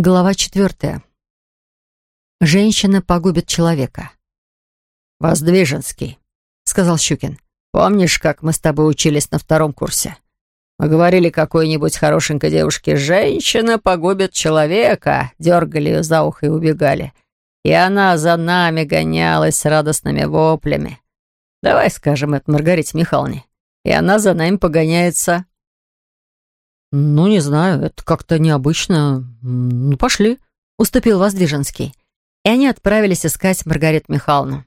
Глава четвертая. Женщина погубит человека. «Воздвиженский», — сказал Щукин. «Помнишь, как мы с тобой учились на втором курсе? Мы говорили какой-нибудь хорошенькой девушке, женщина погубит человека, дергали ее за ухо и убегали. И она за нами гонялась с радостными воплями. Давай скажем это Маргарите Михайловне. И она за нами погоняется». «Ну, не знаю, это как-то необычно. Ну, пошли», — уступил Воздвиженский. И они отправились искать Маргариту Михайловну.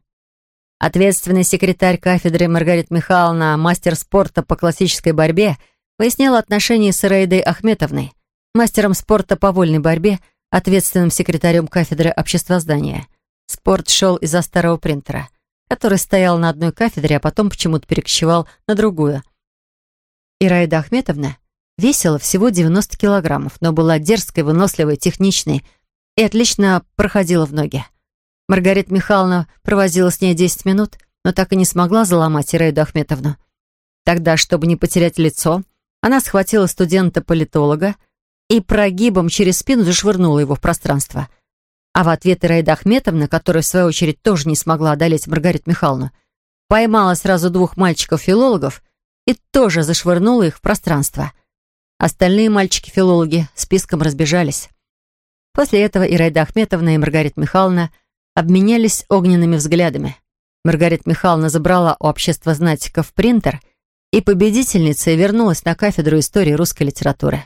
Ответственный секретарь кафедры Маргарита Михайловна, мастер спорта по классической борьбе, выясняла отношения с Ираидой Ахметовной, мастером спорта по вольной борьбе, ответственным секретарем кафедры обществоздания. Спорт шел из-за старого принтера, который стоял на одной кафедре, а потом почему-то перекочевал на другую. Ираида Ахметовна весила всего 90 килограммов, но была дерзкой, выносливой, техничной и отлично проходила в ноги. Маргарита Михайловна провозила с ней 10 минут, но так и не смогла заломать Ираиду Ахметовну. Тогда, чтобы не потерять лицо, она схватила студента-политолога и прогибом через спину зашвырнула его в пространство. А в ответ Ираида Ахметовна, которая в свою очередь тоже не смогла одолеть Маргариту Михайловну, поймала сразу двух мальчиков-филологов и тоже зашвырнула их в пространство. Остальные мальчики-филологи списком разбежались. После этого Ираида Ахметовна и Маргарита Михайловна обменялись огненными взглядами. Маргарита Михайловна забрала у общества знатиков принтер, и победительница вернулась на кафедру истории русской литературы.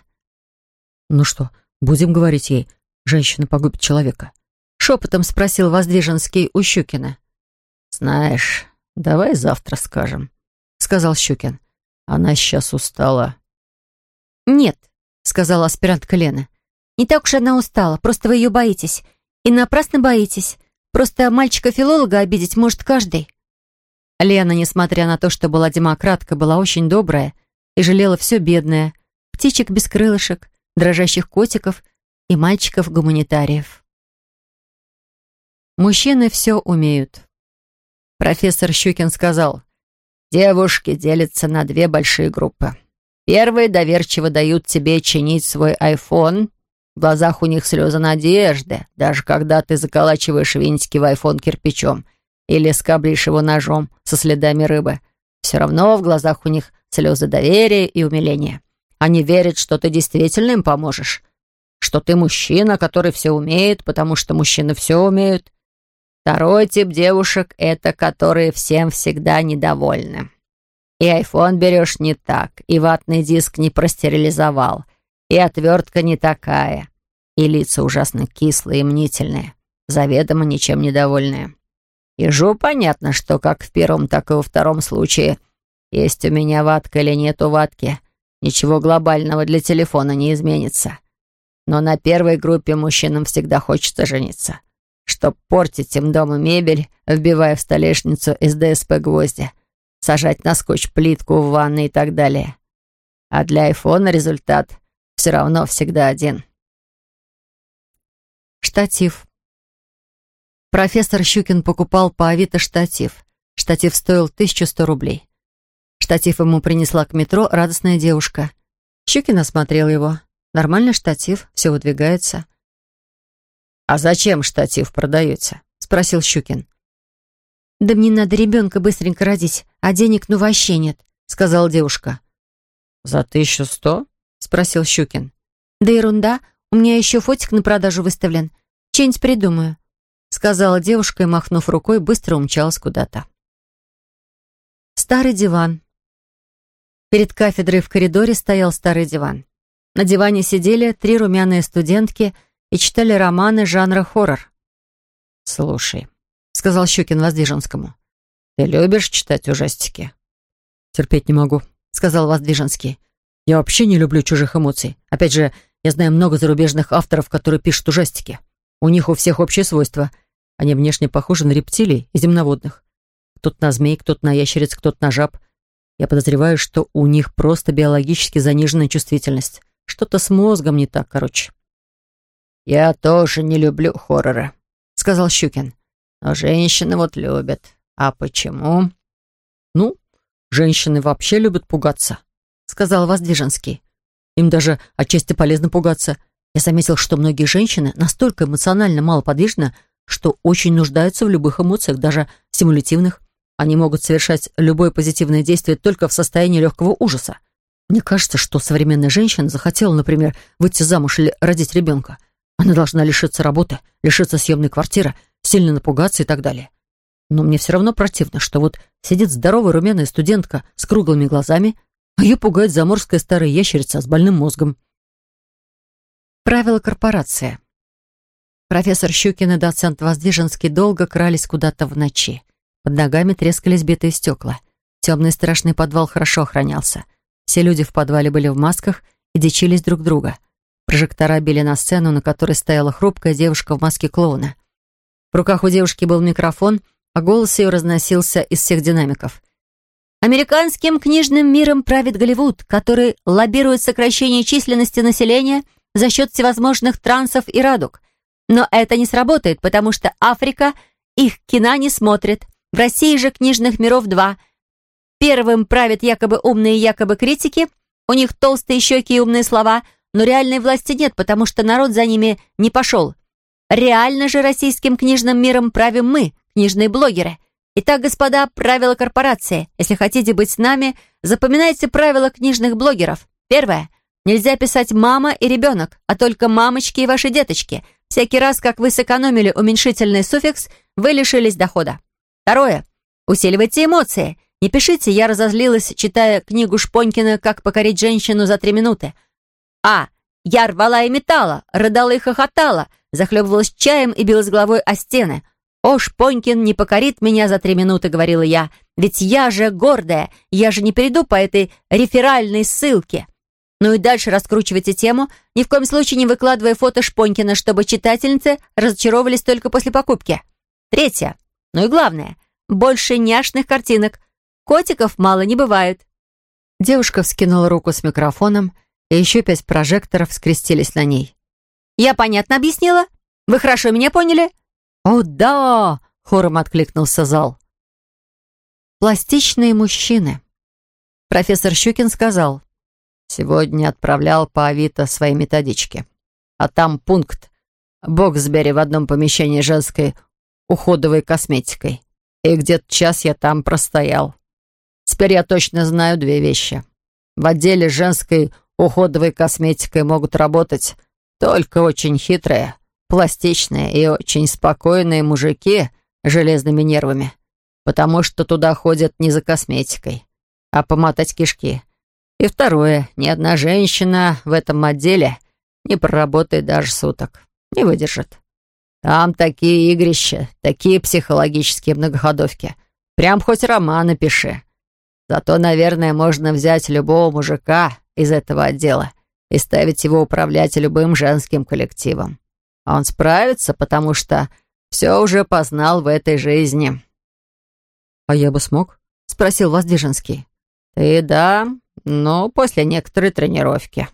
«Ну что, будем говорить ей, женщина погубит человека?» Шепотом спросил Воздвиженский у Щукина. «Знаешь, давай завтра скажем», — сказал Щукин. «Она сейчас устала». «Нет», — сказала аспирантка Лена. «Не так уж она устала, просто вы ее боитесь. И напрасно боитесь. Просто мальчика-филолога обидеть может каждый». Лена, несмотря на то, что была демократка, была очень добрая и жалела все бедное. Птичек без крылышек, дрожащих котиков и мальчиков-гуманитариев. Мужчины все умеют. Профессор Щукин сказал, «Девушки делятся на две большие группы. Первые доверчиво дают тебе чинить свой айфон. В глазах у них слезы надежды, даже когда ты заколачиваешь винтики в айфон кирпичом или скоблишь его ножом со следами рыбы. Все равно в глазах у них слезы доверия и умиления. Они верят, что ты действительно им поможешь, что ты мужчина, который все умеет, потому что мужчины все умеют. Второй тип девушек — это которые всем всегда недовольны. И айфон берешь не так, и ватный диск не простерилизовал, и отвертка не такая, и лица ужасно кислые и мнительные, заведомо ничем недовольные. Ежу понятно, что как в первом, так и во втором случае есть у меня ватка или нету ватки, ничего глобального для телефона не изменится. Но на первой группе мужчинам всегда хочется жениться, чтоб портить им дома мебель, вбивая в столешницу из ДСП гвозди — сажать на скотч плитку в ванной и так далее. А для айфона результат все равно всегда один. Штатив. Профессор Щукин покупал по Авито штатив. Штатив стоил 1100 рублей. Штатив ему принесла к метро радостная девушка. Щукин осмотрел его. Нормальный штатив, все выдвигается. «А зачем штатив продаете?» — спросил Щукин. «Да мне надо ребенка быстренько родить, а денег ну вообще нет», — сказала девушка. «За тысячу сто?» — спросил Щукин. «Да ерунда, у меня еще фотик на продажу выставлен. Что-нибудь придумаю», — сказала девушка и, махнув рукой, быстро умчалась куда-то. Старый диван. Перед кафедрой в коридоре стоял старый диван. На диване сидели три румяные студентки и читали романы жанра хоррор. «Слушай, сказал Щукин Воздвиженскому. «Ты любишь читать ужастики?» «Терпеть не могу», — сказал Воздвиженский. «Я вообще не люблю чужих эмоций. Опять же, я знаю много зарубежных авторов, которые пишут ужастики. У них у всех общее свойство. Они внешне похожи на рептилий и земноводных. Кто-то на змей, кто-то на ящериц, кто-то на жаб. Я подозреваю, что у них просто биологически заниженная чувствительность. Что-то с мозгом не так, короче». «Я тоже не люблю хорроры», — сказал Щукин. Но женщины вот любят. А почему? Ну, женщины вообще любят пугаться, сказал Воздвиженский. Им даже отчасти полезно пугаться. Я заметил, что многие женщины настолько эмоционально малоподвижны, что очень нуждаются в любых эмоциях, даже стимулятивных. Они могут совершать любое позитивное действие только в состоянии легкого ужаса. Мне кажется, что современная женщина захотела, например, выйти замуж или родить ребенка. Она должна лишиться работы, лишиться съемной квартиры, сильно напугаться и так далее. Но мне все равно противно, что вот сидит здоровая румяная студентка с круглыми глазами, а ее пугает заморская старая ящерица с больным мозгом. Правила корпорации. Профессор Щукин и доцент Воздвиженский долго крались куда-то в ночи. Под ногами трескались битые стекла. Темный страшный подвал хорошо охранялся. Все люди в подвале были в масках и дичились друг друга. Прожектора били на сцену, на которой стояла хрупкая девушка в маске клоуна. В руках у девушки был микрофон, а голос ее разносился из всех динамиков. «Американским книжным миром правит Голливуд, который лоббирует сокращение численности населения за счет всевозможных трансов и радуг. Но это не сработает, потому что Африка их кино не смотрит. В России же книжных миров два. Первым правят якобы умные якобы критики, у них толстые щеки и умные слова, но реальной власти нет, потому что народ за ними не пошел. Реально же российским книжным миром правим мы, книжные блогеры. Итак, господа, правила корпорации. Если хотите быть с нами, запоминайте правила книжных блогеров. Первое. Нельзя писать «мама» и «ребенок», а только «мамочки» и «ваши деточки». Всякий раз, как вы сэкономили уменьшительный суффикс, вы лишились дохода. Второе. Усиливайте эмоции. Не пишите «я разозлилась, читая книгу Шпонькина «Как покорить женщину за три минуты». А. Я рвала и металла, рыдала и хохотала, захлебывалась чаем и билась головой о стены. «О, Шпонькин не покорит меня за три минуты», — говорила я. «Ведь я же гордая, я же не перейду по этой реферальной ссылке». Ну и дальше раскручивайте тему, ни в коем случае не выкладывая фото Шпонькина, чтобы читательницы разочаровывались только после покупки. Третье. Ну и главное. Больше няшных картинок. Котиков мало не бывает. Девушка вскинула руку с микрофоном, и еще пять прожекторов скрестились на ней. «Я понятно объяснила? Вы хорошо меня поняли?» «О, да!» — хором откликнулся зал. «Пластичные мужчины». Профессор Щукин сказал, Сегодня отправлял по Авито свои методички. А там пункт «Боксбери в одном помещении женской уходовой косметикой». И где-то час я там простоял. Теперь я точно знаю две вещи. В отделе женской уходовой косметикой могут работать только очень хитрые, пластичные и очень спокойные мужики с железными нервами, потому что туда ходят не за косметикой, а помотать кишки — и второе, ни одна женщина в этом отделе не проработает даже суток. Не выдержит. Там такие игрища, такие психологические многоходовки. Прям хоть роман напиши. Зато, наверное, можно взять любого мужика из этого отдела и ставить его управлять любым женским коллективом. А он справится, потому что все уже познал в этой жизни. «А я бы смог?» — спросил Воздвиженский. «Ты да, но после некоторой тренировки»,